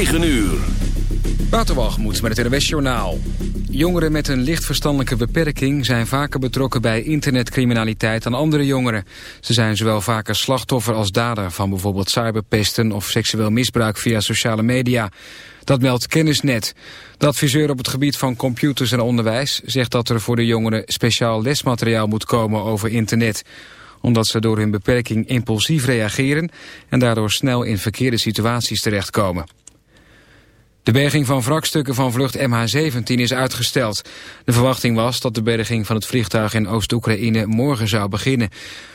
9 uur. Waterwalgemoed met het RWS Journaal. Jongeren met een licht verstandelijke beperking zijn vaker betrokken bij internetcriminaliteit dan andere jongeren. Ze zijn zowel vaker slachtoffer als dader van bijvoorbeeld cyberpesten of seksueel misbruik via sociale media. Dat meldt Kennisnet. De adviseur op het gebied van computers en onderwijs zegt dat er voor de jongeren speciaal lesmateriaal moet komen over internet omdat ze door hun beperking impulsief reageren en daardoor snel in verkeerde situaties terechtkomen. De berging van wrakstukken van vlucht MH17 is uitgesteld. De verwachting was dat de berging van het vliegtuig in Oost-Oekraïne morgen zou beginnen.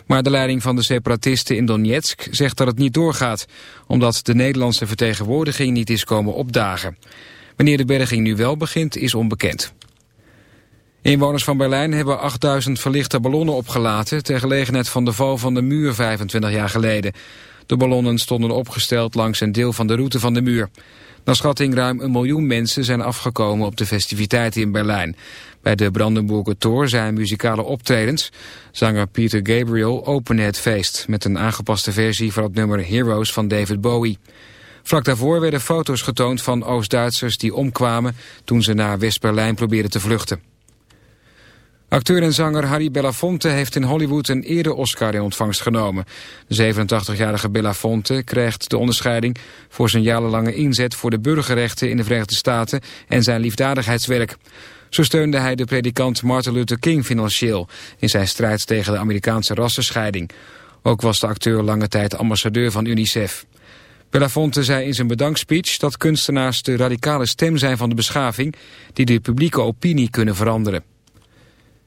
Maar de leiding van de separatisten in Donetsk zegt dat het niet doorgaat... omdat de Nederlandse vertegenwoordiging niet is komen opdagen. Wanneer de berging nu wel begint is onbekend. Inwoners van Berlijn hebben 8000 verlichte ballonnen opgelaten... ter gelegenheid van de val van de muur 25 jaar geleden. De ballonnen stonden opgesteld langs een deel van de route van de muur. Naar schatting ruim een miljoen mensen zijn afgekomen op de festiviteiten in Berlijn. Bij de Brandenburger Tor zijn muzikale optredens. Zanger Peter Gabriel opende het feest met een aangepaste versie van het nummer Heroes van David Bowie. Vlak daarvoor werden foto's getoond van Oost-Duitsers die omkwamen toen ze naar West-Berlijn probeerden te vluchten. Acteur en zanger Harry Belafonte heeft in Hollywood een eerder Oscar in ontvangst genomen. De 87-jarige Belafonte krijgt de onderscheiding voor zijn jarenlange inzet voor de burgerrechten in de Verenigde Staten en zijn liefdadigheidswerk. Zo steunde hij de predikant Martin Luther King financieel in zijn strijd tegen de Amerikaanse rassenscheiding. Ook was de acteur lange tijd ambassadeur van UNICEF. Belafonte zei in zijn bedankspeech dat kunstenaars de radicale stem zijn van de beschaving die de publieke opinie kunnen veranderen.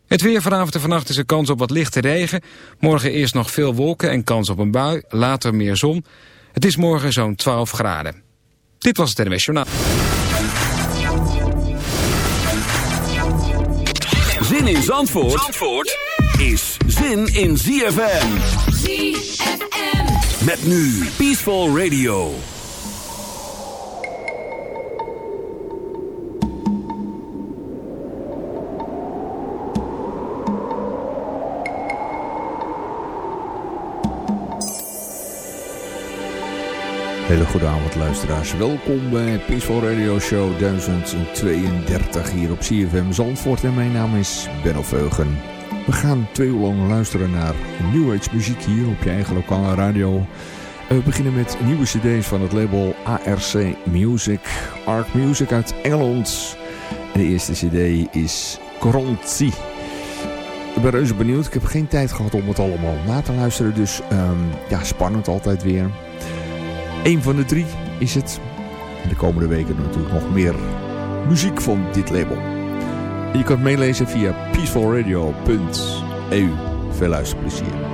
Het weer vanavond en vannacht is er kans op wat lichte regen. Morgen eerst nog veel wolken en kans op een bui, later meer zon. Het is morgen zo'n 12 graden. Dit was het NWS Journaal. Zin in Zandvoort, Zandvoort is zin in ZFM. ZFM. Met nu Peaceful Radio. Hele goede avond luisteraars. Welkom bij Peaceful Radio Show 1032 hier op CFM Zandvoort. En mijn naam is Benno Veugen. We gaan twee uur lang luisteren naar New Age muziek hier op je eigen lokale radio. we beginnen met nieuwe cd's van het label ARC Music. Arc Music uit Engeland. En de eerste cd is Kronzi. Ik ben reuze benieuwd. Ik heb geen tijd gehad om het allemaal na te luisteren. Dus um, ja, spannend altijd weer. Eén van de drie is het. De komende weken natuurlijk nog meer muziek van dit label. je kunt meelezen via peacefulradio.eu. Veel luisterplezier.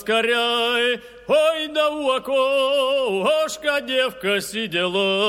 Поскоряй, ой да у окошка девка сидела.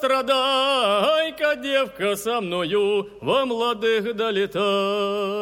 страдай-ка, девка, со мною во младых долетай.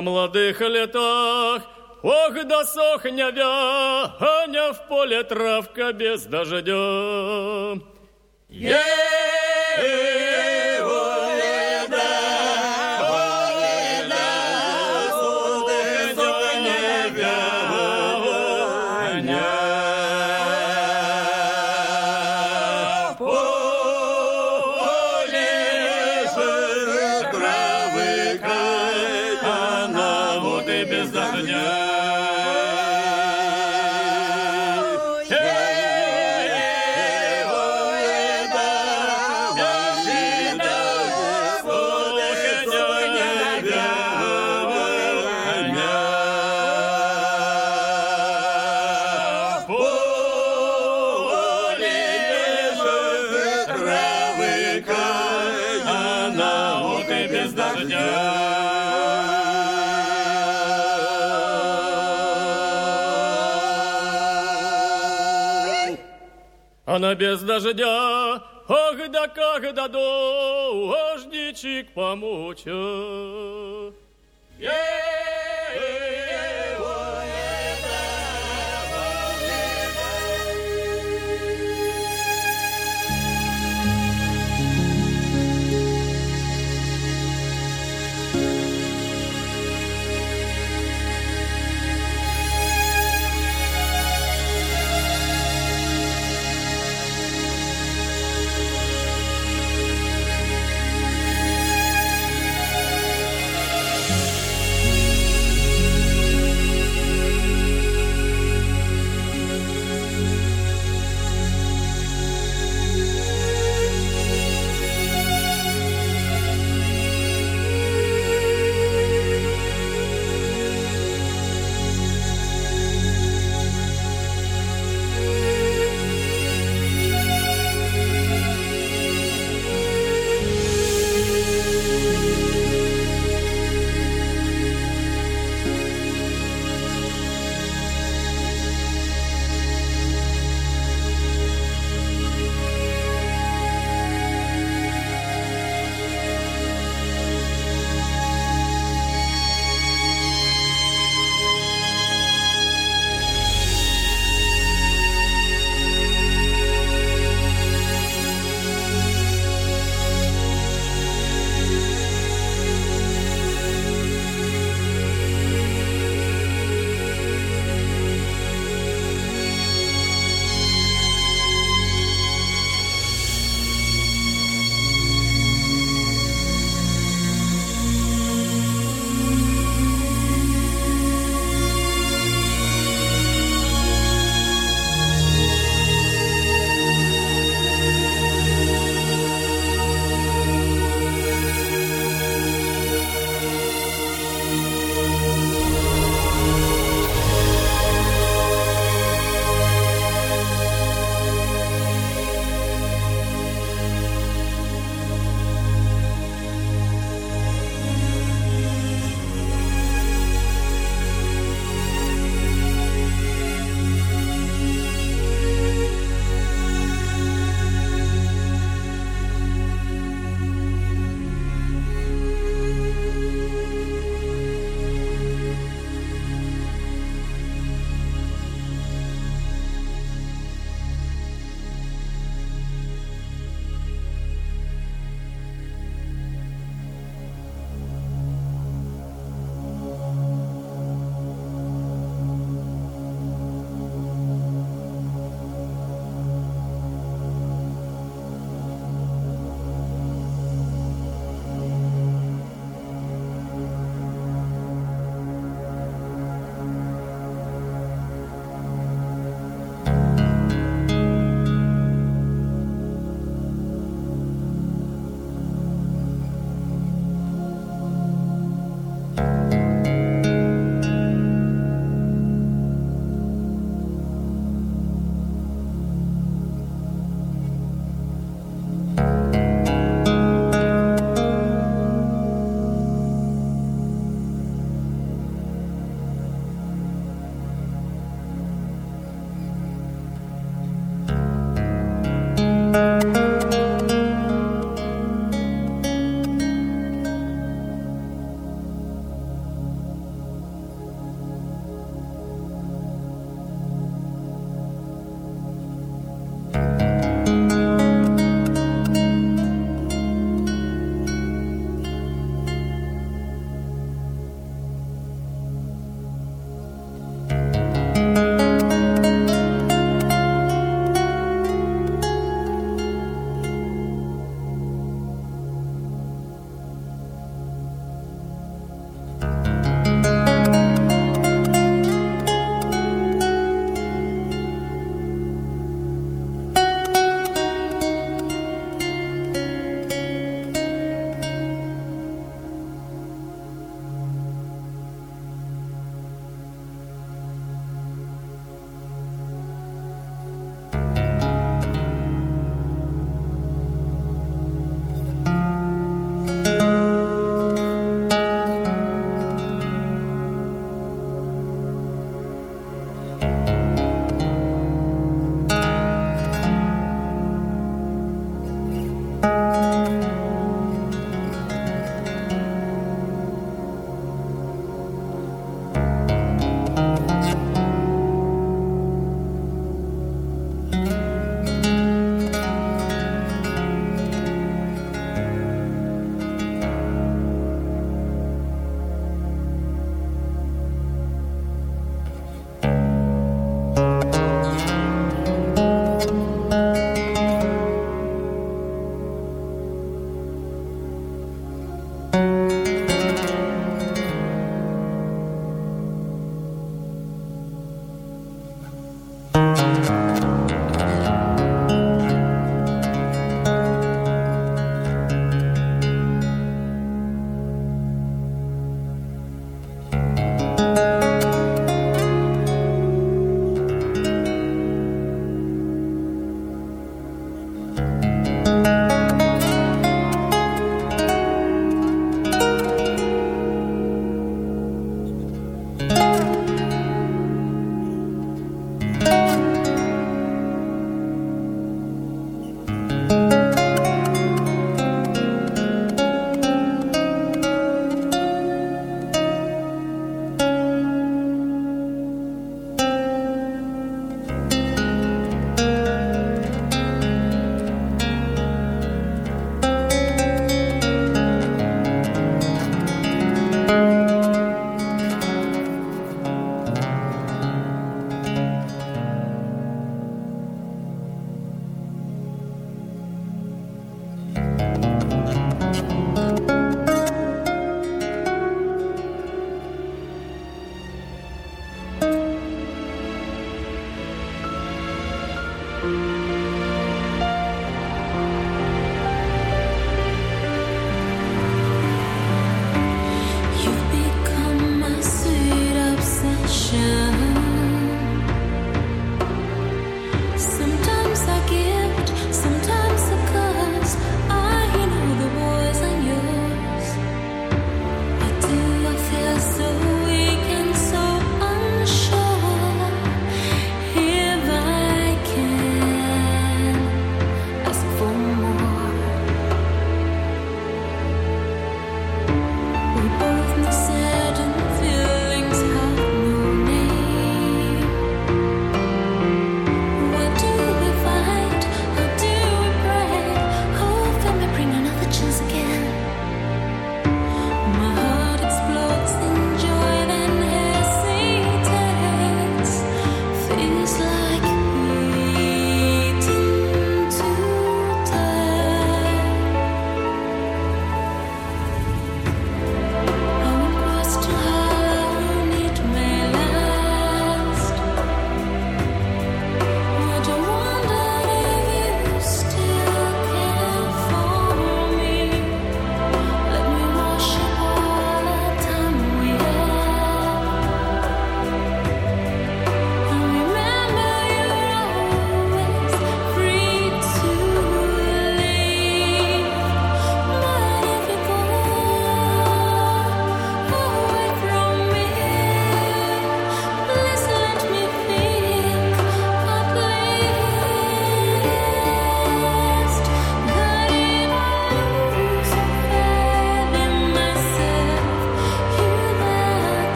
Во молодых летах, ох, да сохня вяня в поле травка без дождя. Она без дождя, ах да как да дождичек помуча.